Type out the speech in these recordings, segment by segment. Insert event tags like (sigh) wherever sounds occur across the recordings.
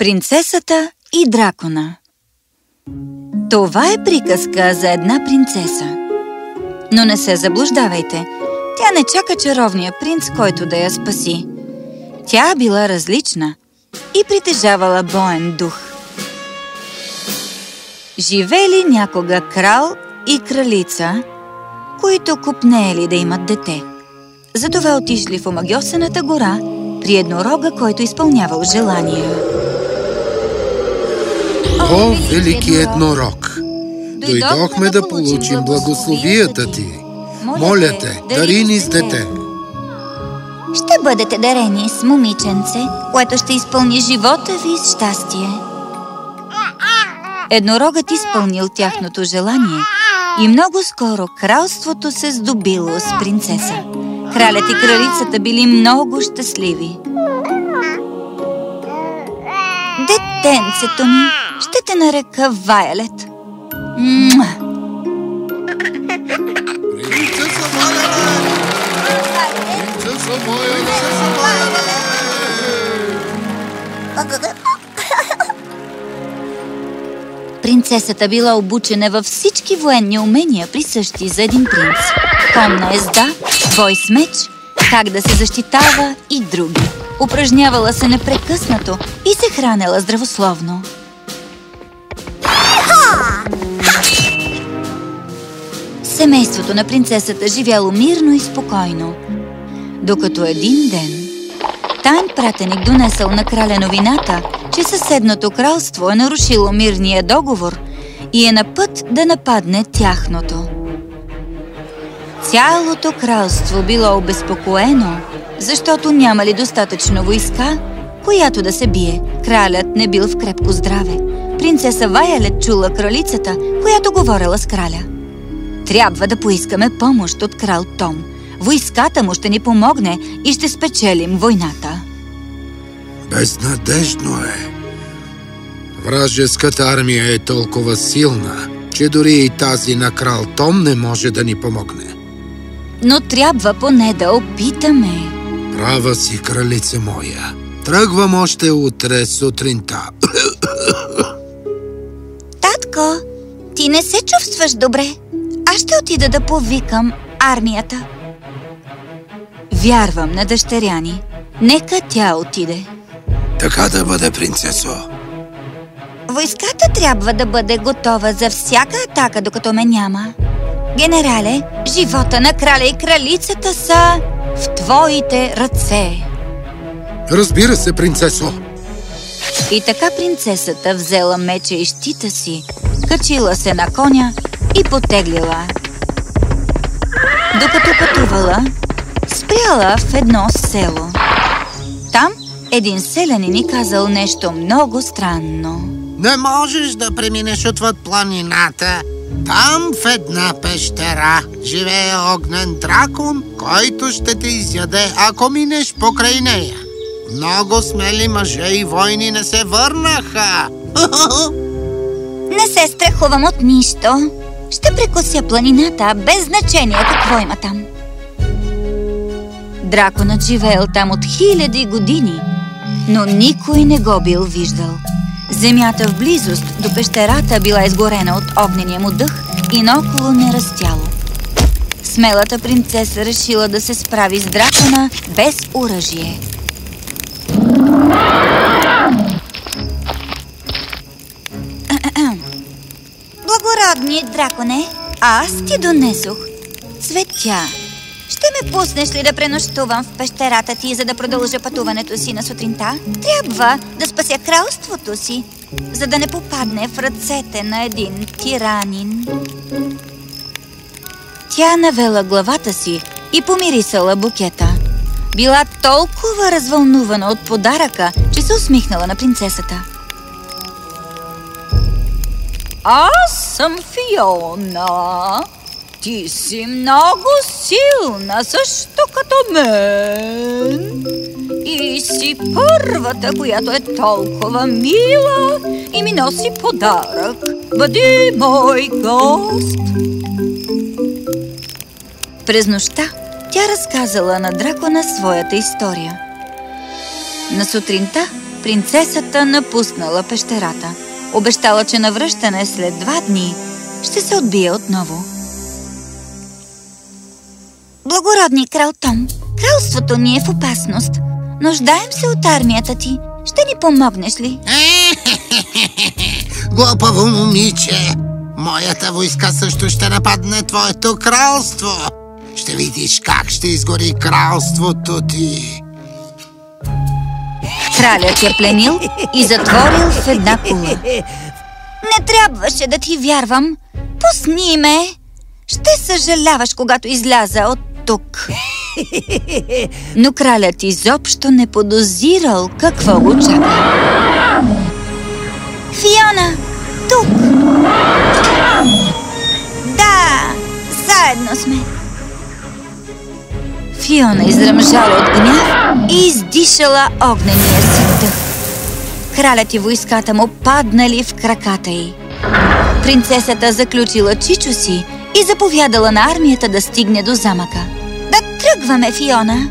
Принцесата и дракона Това е приказка за една принцеса. Но не се заблуждавайте. Тя не чака чаровния принц, който да я спаси. Тя била различна и притежавала боен дух. Живели някога крал и кралица, които купнеели да имат дете. Затова отишли в омагьосената гора при еднорога, който изпълнявал желания. О, велики еднорог! Дойдохме да получим благословията ти. Моля те, дари ни с дете. Ще бъдете дарени с момиченце, което ще изпълни живота ви с щастие. Еднорогът изпълнил тяхното желание и много скоро кралството се здобило с принцеса. Кралят и кралицата били много щастливи. Детенцето ми, ще нарека Вайлет. Муа! Принцеса Вайлет! Принцеса Вайлет! Принцесата била обучена във всички военни умения, присъщи за един принц. Конна езда, бой с меч, как да се защитава и други. Упражнявала се непрекъснато и се хранела здравословно. Семейството на принцесата живяло мирно и спокойно, докато един ден тайн пратеник донесъл на краля новината, че съседното кралство е нарушило мирния договор и е на път да нападне тяхното. Цялото кралство било обезпокоено, защото нямали достатъчно войска, която да се бие. Кралят не бил в крепко здраве. Принцеса Ваялет чула кралицата, която говорила с краля. Трябва да поискаме помощ от крал Том. Войската му ще ни помогне и ще спечелим войната. Безнадежно е. Вражеската армия е толкова силна, че дори и тази на крал Том не може да ни помогне. Но трябва поне да опитаме. Права си, кралице моя. Тръгвам още утре сутринта. Татко, ти не се чувстваш добре. Ще отида да повикам армията. Вярвам на дъщеря ни. Нека тя отиде. така да бъде, принцесо. Войската трябва да бъде готова за всяка атака, докато ме няма. Генерале, живота на краля и кралицата са в твоите ръце. Разбира се, принцесо. И така принцесата взела меча и щита си, качила се на коня и потеглила. Докато пътувала, спряла в едно село. Там един селянин ни казал нещо много странно. Не можеш да преминеш отвъд планината. Там в една пещера живее огнен дракон, който ще те изяде, ако минеш покрай нея. Много смели мъже и войни не се върнаха. (laughs) Не се страхувам от нищо. Ще прекося планината, без значение какво има там. Драконът живеел там от хиляди години, но никой не го бил виждал. Земята в близост до пещерата била изгорена от огнения му дъх и наоколо не растяло. Смелата принцеса решила да се справи с дракона без оръжие. Благородни драконе, аз ти донесох цветя. Ще ме пуснеш ли да пренощувам в пещерата ти, за да продължа пътуването си на сутринта? Трябва да спася кралството си, за да не попадне в ръцете на един тиранин. Тя навела главата си и помирисала букета. Била толкова развълнувана от подаръка, че се усмихнала на принцесата. Аз съм Фиона. Ти си много силна, също като мен. И си първата, която е толкова мила и ми носи подарък. Бъди мой гост. През нощта тя разказала на дракона своята история. На сутринта принцесата напуснала пещерата. Обещала, че на връщане след два дни ще се отбие отново. Благородни крал Том, кралството ни е в опасност. Нуждаем се от армията ти. Ще ни помогнеш ли? (laughs) Глупаво момиче! Моята войска също ще нападне твоето кралство. Ще видиш как ще изгори кралството ти. Кралят е пленил и затворил в една кула. Не трябваше да ти вярвам. Пусни ме! Ще съжаляваш, когато изляза от тук. Но кралят изобщо не подозирал какво го чака. Фиона! Тук! Да! Заедно сме! Фиона изръмжала от гняв и издишала огнения си дъх. Кралят и войската му паднали в краката й. Принцесата заключила чичо си и заповядала на армията да стигне до замъка. Да тръгваме, Фиона!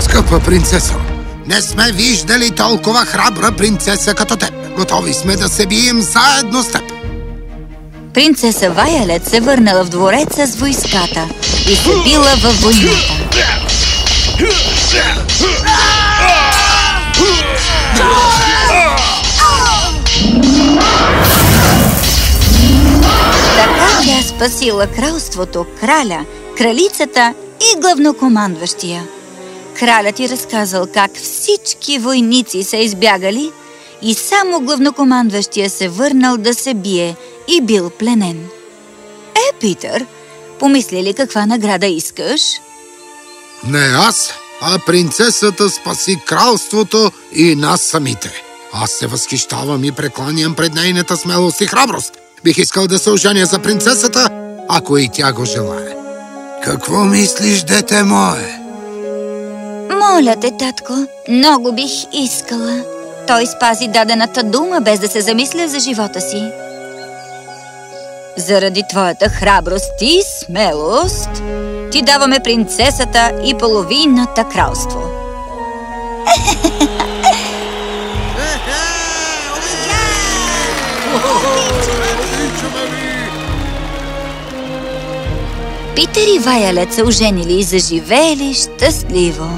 Скъпа принцесо, Не сме виждали толкова храбра принцеса като теб. Готови сме да се бием заедно с теб. Принцеса Ваялет се върнала в двореца с войската и се била във войната. Така тя спасила кралството, краля, кралицата и главнокомандващия. Кралят ти разказал как всички войници са избягали и само главнокомандващия се върнал да се бие и бил пленен. Е, Питър, помисли ли каква награда искаш? Не аз, а принцесата спаси кралството и нас самите. Аз се възхищавам и прекланям пред нейната смелост и храброст. Бих искал да се оженя за принцесата, ако и тя го желае. Какво мислиш, дете мое? Моля те, татко, много бих искала. Той спази дадената дума, без да се замисля за живота си. Заради твоята храброст и смелост, ти даваме принцесата и половината кралство. Питер и Ваялет са оженили и заживели щастливо.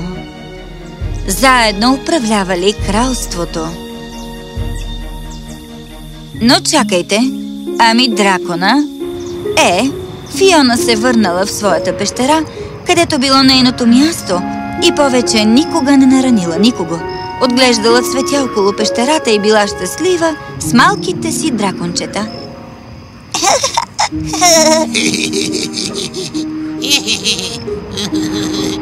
Заедно управлявали кралството. Но чакайте, ами дракона? Е, Фиона се върнала в своята пещера, където било нейното място и повече никога не наранила никого. Отглеждала цветя около пещерата и била щастлива с малките си дракончета. (laughs)